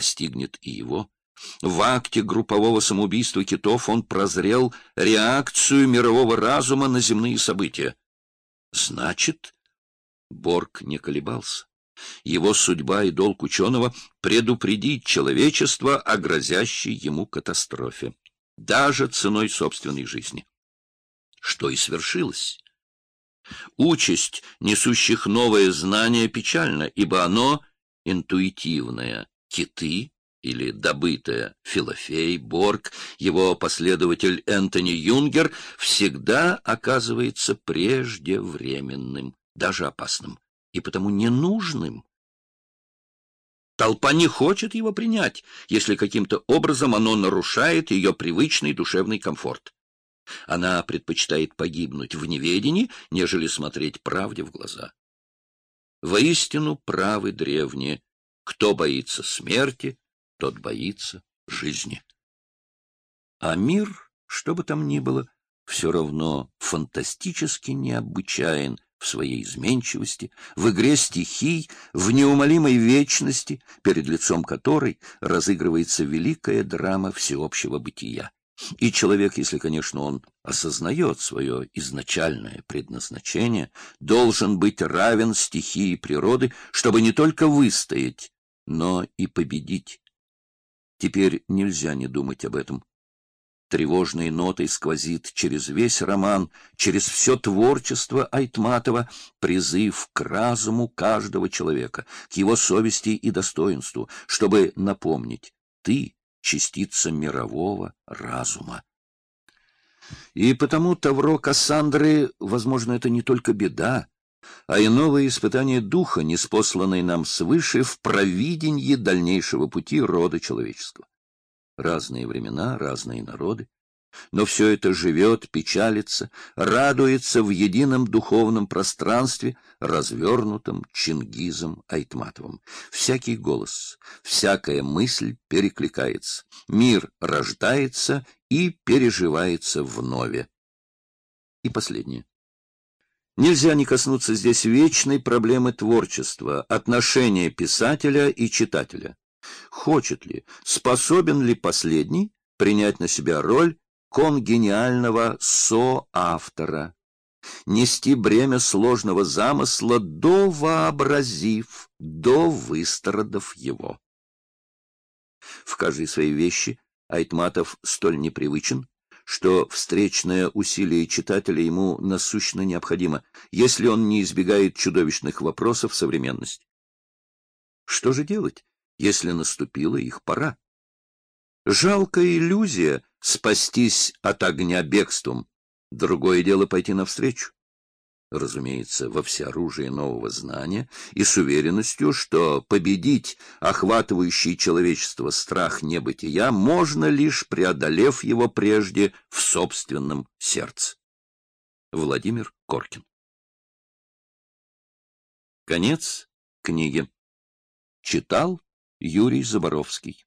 постигнет и его. В акте группового самоубийства китов он прозрел реакцию мирового разума на земные события. Значит, Борг не колебался. Его судьба и долг ученого — предупредить человечество о грозящей ему катастрофе, даже ценой собственной жизни. Что и свершилось. Участь несущих новое знание печальна, ибо оно интуитивное. Киты или добытое Филофей, Борг, его последователь Энтони Юнгер всегда оказывается преждевременным, даже опасным, и потому ненужным. Толпа не хочет его принять, если каким-то образом оно нарушает ее привычный душевный комфорт. Она предпочитает погибнуть в неведении, нежели смотреть правде в глаза. Воистину правы древние. Кто боится смерти, тот боится жизни. А мир, что бы там ни было, все равно фантастически необычайен в своей изменчивости, в игре стихий, в неумолимой вечности, перед лицом которой разыгрывается великая драма всеобщего бытия. И человек, если, конечно, он осознает свое изначальное предназначение, должен быть равен стихии природы, чтобы не только выстоять, но и победить. Теперь нельзя не думать об этом. Тревожной нотой сквозит через весь роман, через все творчество Айтматова призыв к разуму каждого человека, к его совести и достоинству, чтобы напомнить «ты частица мирового разума. И потому Тавро Кассандры, возможно, это не только беда, а и новое испытание духа, неспосланное нам свыше в провиденье дальнейшего пути рода человеческого. Разные времена, разные народы, но все это живет, печалится, радуется в едином духовном пространстве, развернутом Чингизом Айтматовым. Всякий голос, всякая мысль перекликается, мир рождается и переживается вновь. И последнее. Нельзя не коснуться здесь вечной проблемы творчества, отношения писателя и читателя. Хочет ли, способен ли последний принять на себя роль конгениального соавтора, нести бремя сложного замысла, до вообразив, до выстрадав его. В каждой своей вещи Айтматов столь непривычен, что встречное усилие читателя ему насущно необходимо, если он не избегает чудовищных вопросов современности. Что же делать, если наступила их пора? Жалкая иллюзия спастись от огня бегством. Другое дело пойти навстречу. Разумеется, во всеоружии нового знания и с уверенностью, что победить охватывающий человечество страх небытия можно лишь преодолев его прежде в собственном сердце. Владимир Коркин Конец книги. Читал Юрий Заборовский